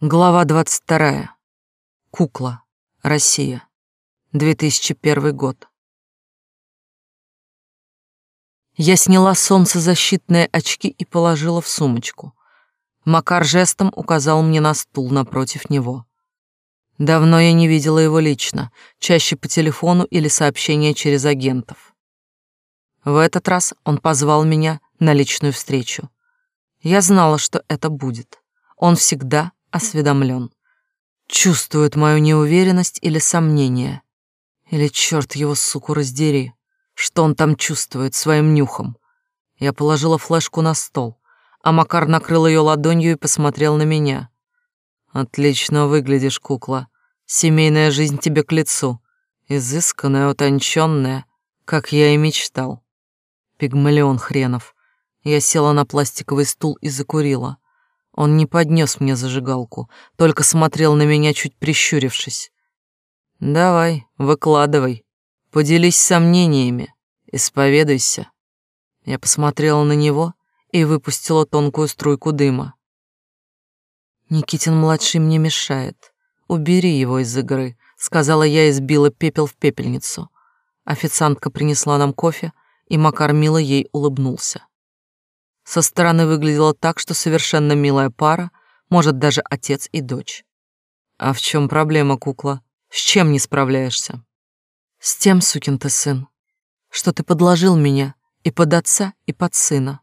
Глава 22. Кукла. Россия. 2001 год. Я сняла солнцезащитные очки и положила в сумочку. Макар жестом указал мне на стул напротив него. Давно я не видела его лично, чаще по телефону или сообщения через агентов. В этот раз он позвал меня на личную встречу. Я знала, что это будет. Он всегда осведомлен. Чувствует мою неуверенность или сомнение. Или черт его, суку, раздери. Что он там чувствует своим нюхом? Я положила флешку на стол, а Макар накрыл ее ладонью и посмотрел на меня. Отлично выглядишь, кукла. Семейная жизнь тебе к лицу. Изысканная, утонченная, как я и мечтал. Пигмалион хренов. Я села на пластиковый стул и закурила. Он не поднес мне зажигалку, только смотрел на меня, чуть прищурившись. «Давай, выкладывай, поделись сомнениями, исповедуйся». Я посмотрела на него и выпустила тонкую струйку дыма. «Никитин-младший мне мешает. Убери его из игры», — сказала я и сбила пепел в пепельницу. Официантка принесла нам кофе, и Макар мило ей улыбнулся. Со стороны выглядело так, что совершенно милая пара, может, даже отец и дочь. А в чем проблема, кукла? С чем не справляешься? С тем, сукин ты сын, что ты подложил меня и под отца, и под сына.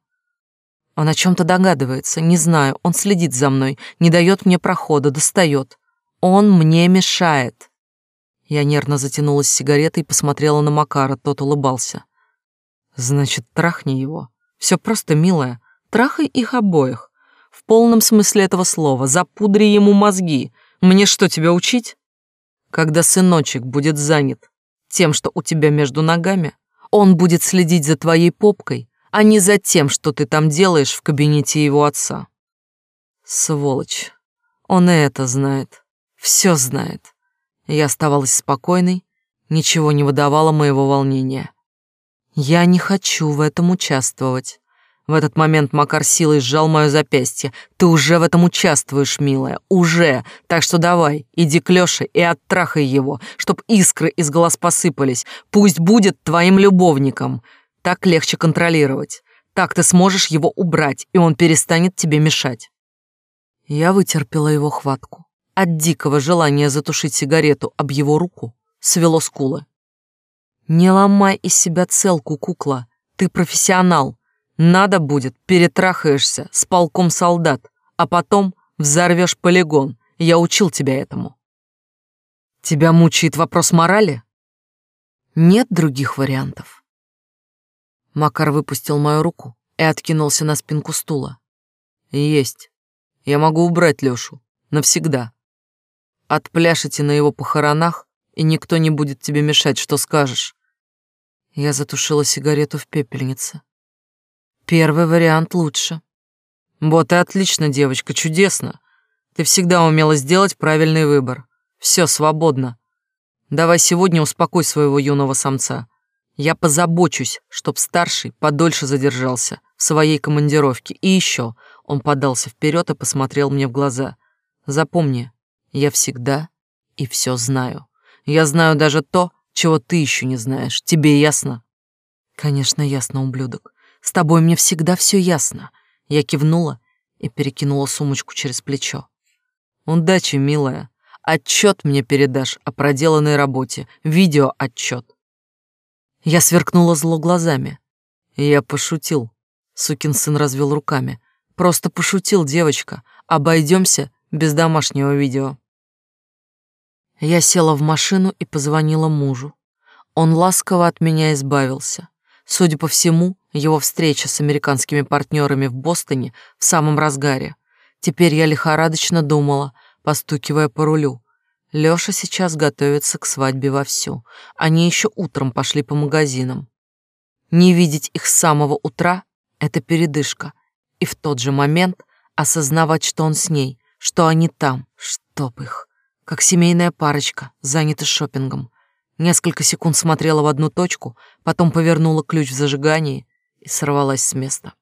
Он о чем-то догадывается, не знаю, он следит за мной, не дает мне прохода, достает. Он мне мешает. Я нервно затянулась сигаретой и посмотрела на Макара, тот улыбался. Значит, трахни его. Все просто, милая. Трахай их обоих. В полном смысле этого слова. Запудри ему мозги. Мне что, тебя учить? Когда сыночек будет занят тем, что у тебя между ногами, он будет следить за твоей попкой, а не за тем, что ты там делаешь в кабинете его отца. Сволочь. Он и это знает. Все знает. Я оставалась спокойной, ничего не выдавало моего волнения. Я не хочу в этом участвовать. В этот момент Макар силой сжал мое запястье. Ты уже в этом участвуешь, милая, уже. Так что давай, иди к Лёше и оттрахай его, чтоб искры из глаз посыпались. Пусть будет твоим любовником. Так легче контролировать. Так ты сможешь его убрать, и он перестанет тебе мешать. Я вытерпела его хватку. От дикого желания затушить сигарету об его руку свело скулы. Не ломай из себя целку, кукла. Ты профессионал. Надо будет, перетрахаешься с полком солдат, а потом взорвешь полигон. Я учил тебя этому. Тебя мучает вопрос морали? Нет других вариантов. Макар выпустил мою руку и откинулся на спинку стула. Есть. Я могу убрать Лёшу. Навсегда. Отпляшете на его похоронах, и никто не будет тебе мешать, что скажешь. Я затушила сигарету в пепельнице. Первый вариант лучше. Вот и отлично, девочка, чудесно. Ты всегда умела сделать правильный выбор. Все, свободно. Давай сегодня успокой своего юного самца. Я позабочусь, чтоб старший подольше задержался в своей командировке. И еще, он подался вперед и посмотрел мне в глаза. Запомни, я всегда и все знаю. Я знаю даже то, чего ты еще не знаешь. Тебе ясно? Конечно, ясно, ублюдок. С тобой мне всегда все ясно. Я кивнула и перекинула сумочку через плечо. Удачи, милая. Отчет мне передашь о проделанной работе. Видео отчет. Я сверкнула зло глазами. Я пошутил. Сукин сын развел руками. Просто пошутил, девочка. Обойдемся без домашнего видео. Я села в машину и позвонила мужу. Он ласково от меня избавился. Судя по всему, его встреча с американскими партнерами в Бостоне в самом разгаре. Теперь я лихорадочно думала, постукивая по рулю. Лёша сейчас готовится к свадьбе вовсю. Они еще утром пошли по магазинам. Не видеть их с самого утра — это передышка. И в тот же момент осознавать, что он с ней, что они там, чтоб их как семейная парочка, заняты шопингом. Несколько секунд смотрела в одну точку, потом повернула ключ в зажигании и сорвалась с места.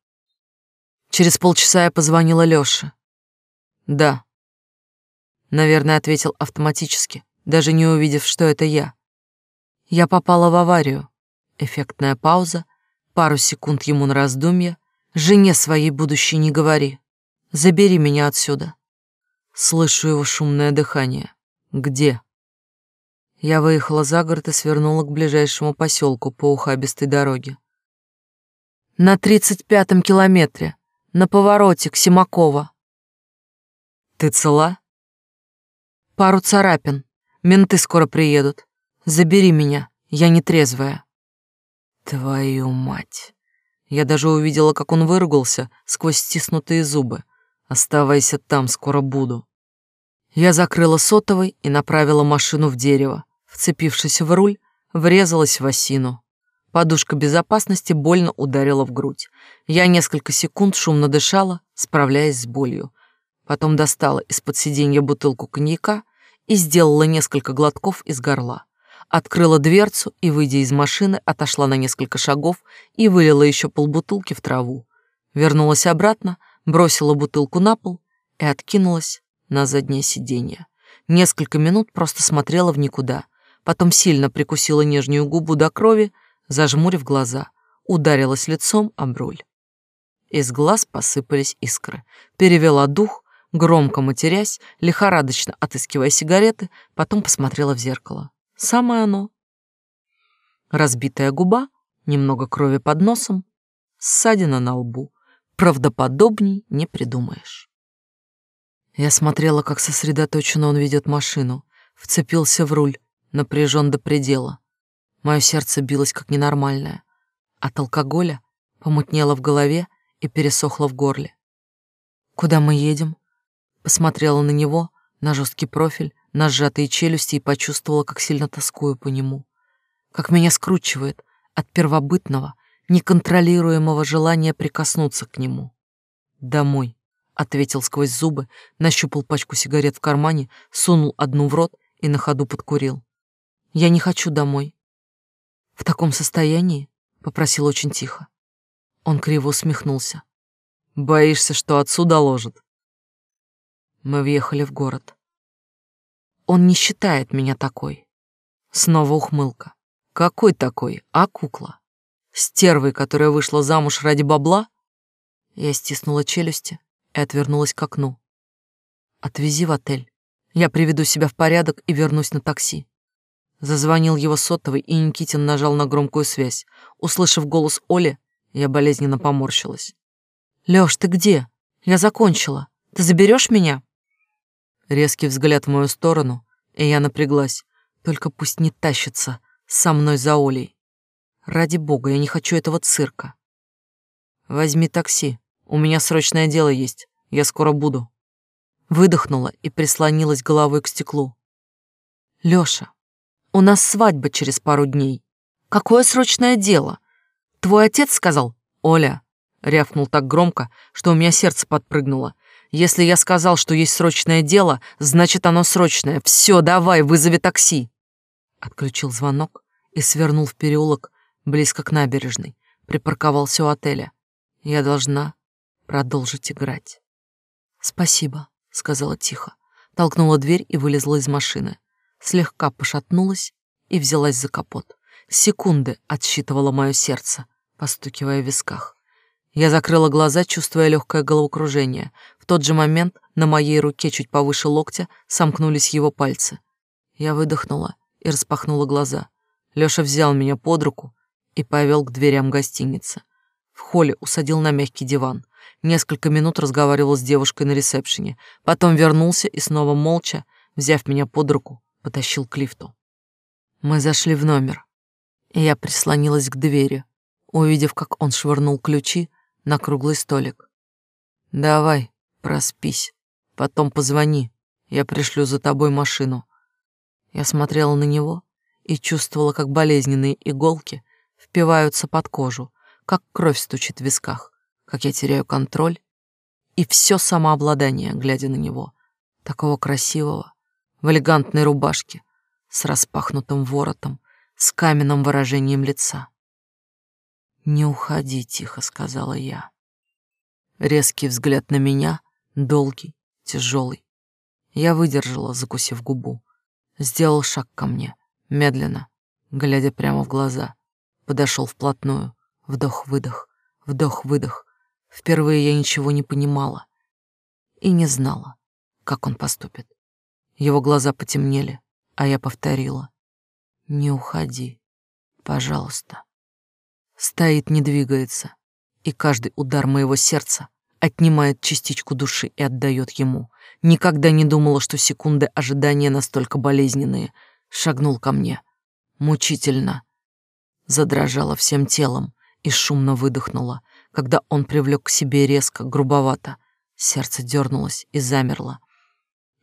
Через полчаса я позвонила Лёше. «Да». Наверное, ответил автоматически, даже не увидев, что это я. Я попала в аварию. Эффектная пауза, пару секунд ему на раздумье. Жене своей будущей не говори. Забери меня отсюда. Слышу его шумное дыхание. Где? Я выехала за город и свернула к ближайшему поселку по ухабистой дороге. На тридцать пятом километре, на повороте к Симакова. Ты цела? Пару царапин. Менты скоро приедут. Забери меня, я не трезвая. Твою мать. Я даже увидела, как он выругался сквозь стиснутые зубы. Оставайся там, скоро буду. Я закрыла сотовый и направила машину в дерево. Вцепившись в руль, врезалась в осину. Подушка безопасности больно ударила в грудь. Я несколько секунд шумно дышала, справляясь с болью. Потом достала из-под сиденья бутылку коньяка и сделала несколько глотков из горла. Открыла дверцу и, выйдя из машины, отошла на несколько шагов и вылила еще полбутылки в траву. Вернулась обратно, бросила бутылку на пол и откинулась на заднее сиденье. Несколько минут просто смотрела в никуда, потом сильно прикусила нижнюю губу до крови, зажмурив глаза, ударилась лицом об руль. Из глаз посыпались искры. Перевела дух, громко матерясь, лихорадочно отыскивая сигареты, потом посмотрела в зеркало. Самое оно. Разбитая губа, немного крови под носом, ссадина на лбу. Правдоподобней не придумаешь. Я смотрела, как сосредоточенно он ведет машину, вцепился в руль, напряжен до предела. Мое сердце билось как ненормальное. От алкоголя помутнело в голове и пересохло в горле. «Куда мы едем?» Посмотрела на него, на жесткий профиль, на сжатые челюсти и почувствовала, как сильно тоскую по нему. Как меня скручивает от первобытного, неконтролируемого желания прикоснуться к нему. «Домой», — ответил сквозь зубы, нащупал пачку сигарет в кармане, сунул одну в рот и на ходу подкурил. «Я не хочу домой». «В таком состоянии?» — попросил очень тихо. Он криво усмехнулся. «Боишься, что отсюда ложат?» Мы въехали в город. Он не считает меня такой. Снова ухмылка. Какой такой? А кукла? Стервой, которая вышла замуж ради бабла? Я стиснула челюсти и отвернулась к окну. Отвези в отель. Я приведу себя в порядок и вернусь на такси. Зазвонил его сотовый, и Никитин нажал на громкую связь. Услышав голос Оли, я болезненно поморщилась. «Лёш, ты где? Я закончила. Ты заберешь меня?» Резкий взгляд в мою сторону, и я напряглась. Только пусть не тащится со мной за Олей. Ради бога, я не хочу этого цирка. Возьми такси. У меня срочное дело есть. Я скоро буду. Выдохнула и прислонилась головой к стеклу. Лёша, у нас свадьба через пару дней. Какое срочное дело? Твой отец сказал, Оля, рявкнул так громко, что у меня сердце подпрыгнуло. Если я сказал, что есть срочное дело, значит оно срочное. Все, давай, вызови такси. Отключил звонок и свернул в переулок близко к набережной. Припарковался у отеля. Я должна продолжить играть. Спасибо, сказала тихо. Толкнула дверь и вылезла из машины. Слегка пошатнулась и взялась за капот. Секунды отсчитывало мое сердце, постукивая в висках. Я закрыла глаза, чувствуя легкое головокружение. В тот же момент на моей руке чуть повыше локтя сомкнулись его пальцы. Я выдохнула и распахнула глаза. Лёша взял меня под руку и повел к дверям гостиницы. В холле усадил на мягкий диван. Несколько минут разговаривал с девушкой на ресепшене. Потом вернулся и снова молча, взяв меня под руку, потащил к лифту. Мы зашли в номер, я прислонилась к двери, увидев, как он швырнул ключи на круглый столик. «Давай, проспись. Потом позвони. Я пришлю за тобой машину». Я смотрела на него и чувствовала, как болезненные иголки впиваются под кожу, как кровь стучит в висках, как я теряю контроль и все самообладание, глядя на него, такого красивого, в элегантной рубашке, с распахнутым воротом, с каменным выражением лица. «Не уходи», — тихо сказала я. Резкий взгляд на меня, долгий, тяжелый. Я выдержала, закусив губу. Сделал шаг ко мне, медленно, глядя прямо в глаза. Подошел вплотную. Вдох-выдох, вдох-выдох. Впервые я ничего не понимала и не знала, как он поступит. Его глаза потемнели, а я повторила. «Не уходи, пожалуйста». Стоит, не двигается, и каждый удар моего сердца отнимает частичку души и отдает ему. Никогда не думала, что секунды ожидания настолько болезненные. Шагнул ко мне. Мучительно. Задрожала всем телом и шумно выдохнула, когда он привлек к себе резко, грубовато. Сердце дернулось и замерло.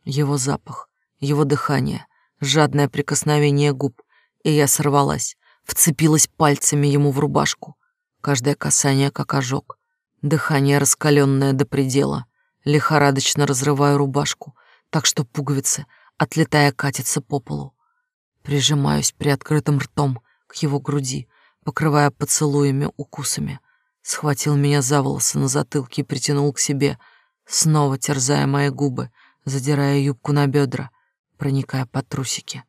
Его запах, его дыхание, жадное прикосновение губ, и я сорвалась, вцепилась пальцами ему в рубашку. Каждое касание как ожог, дыхание раскаленное до предела. Лихорадочно разрываю рубашку, так что пуговицы, отлетая, катятся по полу. Прижимаюсь приоткрытым ртом к его груди, покрывая поцелуями, укусами. Схватил меня за волосы на затылке и притянул к себе, снова терзая мои губы, задирая юбку на бедра, проникая под трусики.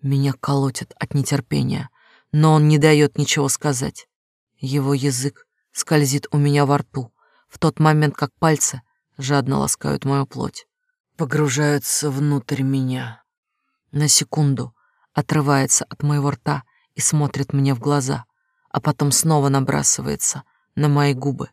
Меня колотит от нетерпения, но он не дает ничего сказать. Его язык скользит у меня во рту, в тот момент, как пальцы жадно ласкают мою плоть, погружаются внутрь меня. На секунду отрывается от моего рта и смотрит мне в глаза, а потом снова набрасывается на мои губы.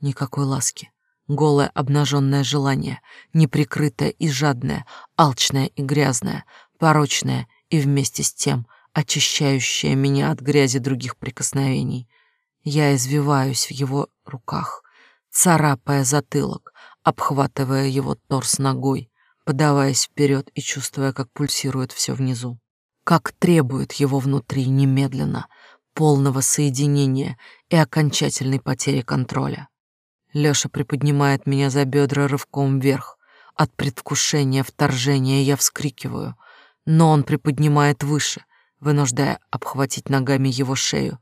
Никакой ласки, голое обнаженное желание, неприкрытое и жадное, алчное и грязное, порочное и вместе с тем очищающее меня от грязи других прикосновений. Я извиваюсь в его руках, царапая затылок, обхватывая его торс ногой, подаваясь вперед и чувствуя, как пульсирует все внизу, как требует его внутри немедленно, полного соединения и окончательной потери контроля. Лёша приподнимает меня за бедра рывком вверх. От предвкушения вторжения я вскрикиваю, но он приподнимает выше, вынуждая обхватить ногами его шею.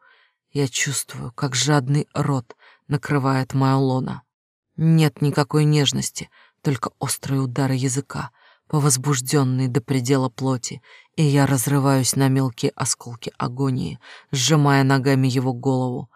Я чувствую, как жадный рот накрывает мою лона. Нет никакой нежности, только острые удары языка по возбужденной до предела плоти, и я разрываюсь на мелкие осколки агонии, сжимая ногами его голову,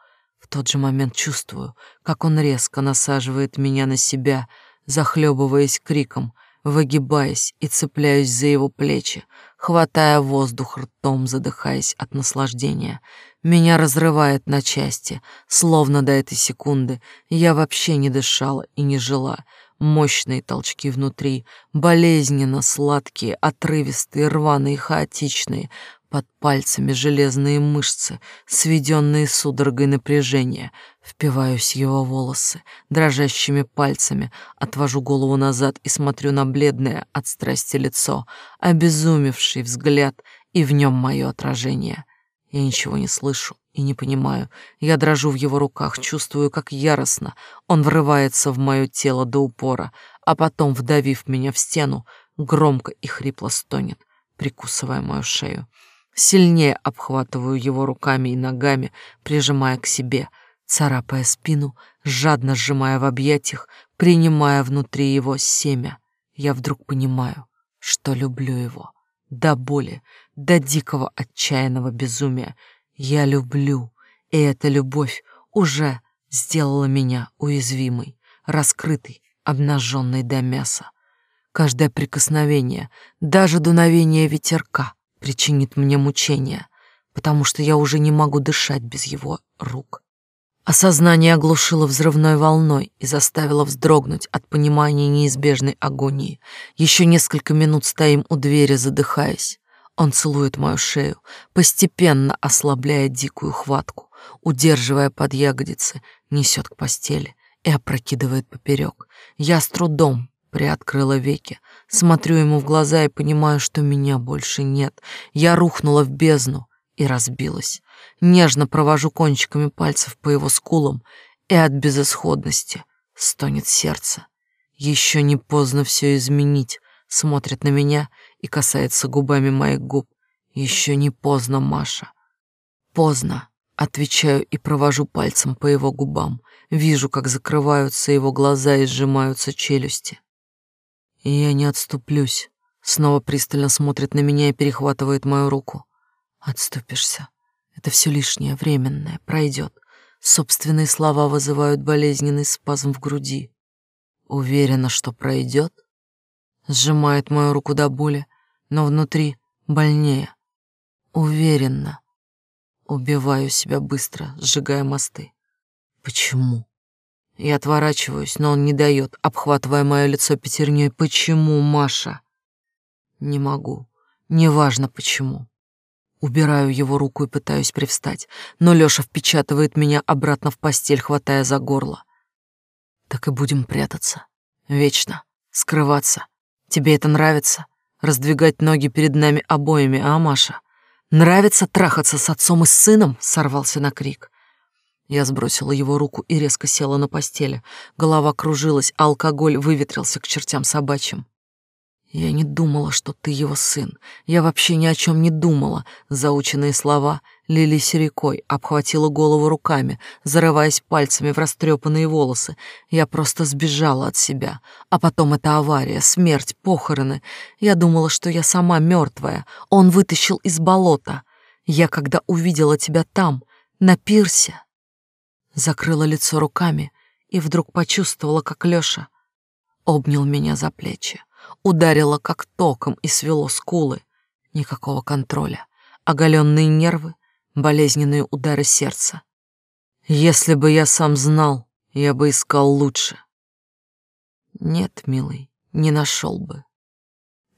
в тот же момент чувствую, как он резко насаживает меня на себя, захлебываясь криком, выгибаясь и цепляюсь за его плечи, хватая воздух ртом, задыхаясь от наслаждения. Меня разрывает на части, словно до этой секунды я вообще не дышала и не жила. Мощные толчки внутри, болезненно сладкие, отрывистые, рваные, хаотичные, под пальцами железные мышцы, сведенные судорогой напряжения. Впиваюсь в его волосы, дрожащими пальцами, отвожу голову назад и смотрю на бледное от страсти лицо, обезумевший взгляд, и в нем мое отражение. Я ничего не слышу и не понимаю. Я дрожу в его руках, чувствую, как яростно он врывается в мое тело до упора, а потом, вдавив меня в стену, громко и хрипло стонет, прикусывая мою шею. Сильнее обхватываю его руками и ногами, прижимая к себе, царапая спину, жадно сжимая в объятиях, принимая внутри его семя. Я вдруг понимаю, что люблю его. До боли, до дикого отчаянного безумия. Я люблю, и эта любовь уже сделала меня уязвимой, раскрытой, обнаженной до мяса. Каждое прикосновение, даже дуновение ветерка причинит мне мучения, потому что я уже не могу дышать без его рук. Осознание оглушило взрывной волной и заставило вздрогнуть от понимания неизбежной агонии. Еще несколько минут стоим у двери, задыхаясь. Он целует мою шею, постепенно ослабляя дикую хватку, удерживая под ягодицы, несет к постели и опрокидывает поперек. Я с трудом приоткрыла веки, смотрю ему в глаза и понимаю, что меня больше нет. Я рухнула в бездну и разбилась. Нежно провожу кончиками пальцев по его скулам, и от безысходности стонет сердце. Еще не поздно все изменить, смотрит на меня и касается губами моих губ. Еще не поздно, Маша. Поздно, отвечаю и провожу пальцем по его губам. Вижу, как закрываются его глаза и сжимаются челюсти. И я не отступлюсь. Снова пристально смотрит на меня и перехватывает мою руку. Отступишься. Это все лишнее, временное, пройдет. Собственные слова вызывают болезненный спазм в груди. Уверена, что пройдет. Сжимает мою руку до боли, но внутри больнее. Уверенно. Убиваю себя быстро, сжигая мосты. Почему? Я отворачиваюсь, но он не дает, обхватывая мое лицо пятерней. Почему, Маша? Не могу. Неважно почему. Убираю его руку и пытаюсь привстать, но Лёша впечатывает меня обратно в постель, хватая за горло. Так и будем прятаться. Вечно. Скрываться. Тебе это нравится? Раздвигать ноги перед нами обоими, а, Маша? Нравится трахаться с отцом и сыном? Сорвался на крик. Я сбросила его руку и резко села на постели. Голова кружилась, а алкоголь выветрился к чертям собачьим. Я не думала, что ты его сын. Я вообще ни о чем не думала. Заученные слова лились рекой, обхватила голову руками, зарываясь пальцами в растрепанные волосы. Я просто сбежала от себя. А потом эта авария, смерть, похороны. Я думала, что я сама мертвая. Он вытащил из болота. Я, когда увидела тебя там, на пирсе, закрыла лицо руками и вдруг почувствовала, как Лёша обнял меня за плечи. Ударило как током и свело скулы. Никакого контроля. Оголенные нервы, болезненные удары сердца. Если бы я сам знал, я бы искал лучше. Нет, милый, не нашел бы.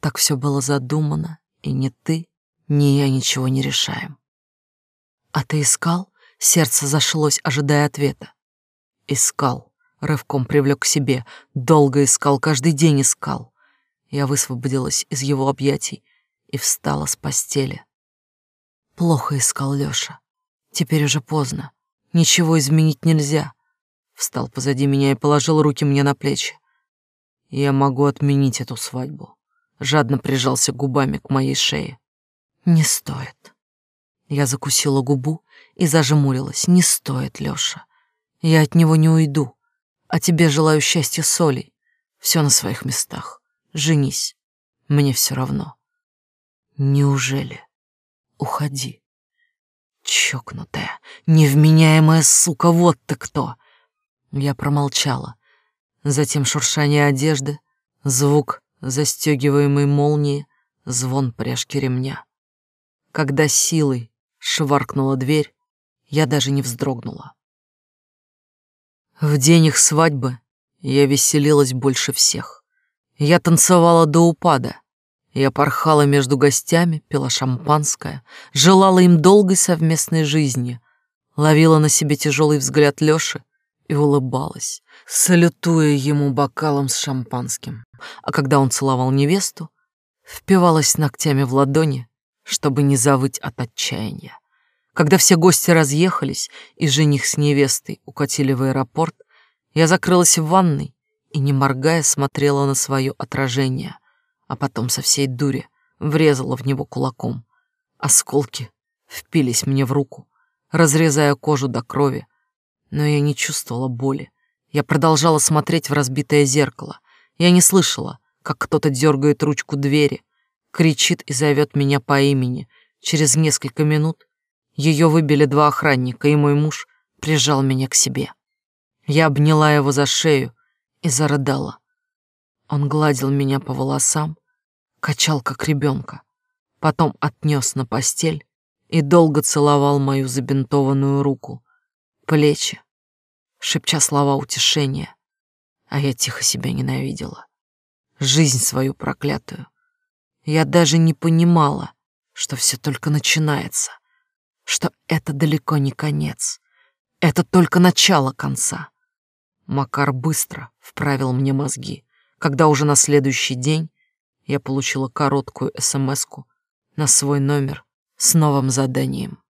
Так все было задумано, и ни ты, ни я ничего не решаем. А ты искал? Сердце зашлось, ожидая ответа. Искал, рывком привлек к себе, долго искал, каждый день искал. Я высвободилась из его объятий и встала с постели. Плохо искал Лёша. Теперь уже поздно. Ничего изменить нельзя. Встал позади меня и положил руки мне на плечи. Я могу отменить эту свадьбу. Жадно прижался губами к моей шее. Не стоит. Я закусила губу и зажмурилась. Не стоит, Лёша. Я от него не уйду. А тебе желаю счастья солей. Все на своих местах. Женись. Мне все равно. Неужели? Уходи. Чокнутая, невменяемая сука, вот ты кто. Я промолчала. Затем шуршание одежды, звук застегиваемой молнии, звон пряжки ремня. Когда силой шваркнула дверь, я даже не вздрогнула. В день их свадьбы я веселилась больше всех. Я танцевала до упада. Я порхала между гостями, пила шампанское, желала им долгой совместной жизни, ловила на себе тяжелый взгляд Лёши и улыбалась, салютуя ему бокалом с шампанским. А когда он целовал невесту, впивалась ногтями в ладони, чтобы не завыть от отчаяния. Когда все гости разъехались и жених с невестой укатили в аэропорт, я закрылась в ванной и, не моргая, смотрела на свое отражение, а потом со всей дури врезала в него кулаком. Осколки впились мне в руку, разрезая кожу до крови, но я не чувствовала боли. Я продолжала смотреть в разбитое зеркало. Я не слышала, как кто-то дергает ручку двери, кричит и зовет меня по имени. Через несколько минут ее выбили два охранника, и мой муж прижал меня к себе. Я обняла его за шею и зарыдала. Он гладил меня по волосам, качал как ребенка, потом отнес на постель и долго целовал мою забинтованную руку, плечи, шепча слова утешения, а я тихо себя ненавидела. Жизнь свою проклятую. Я даже не понимала, что все только начинается, что это далеко не конец, это только начало конца. Макар быстро вправил мне мозги, когда уже на следующий день я получила короткую смс на свой номер с новым заданием.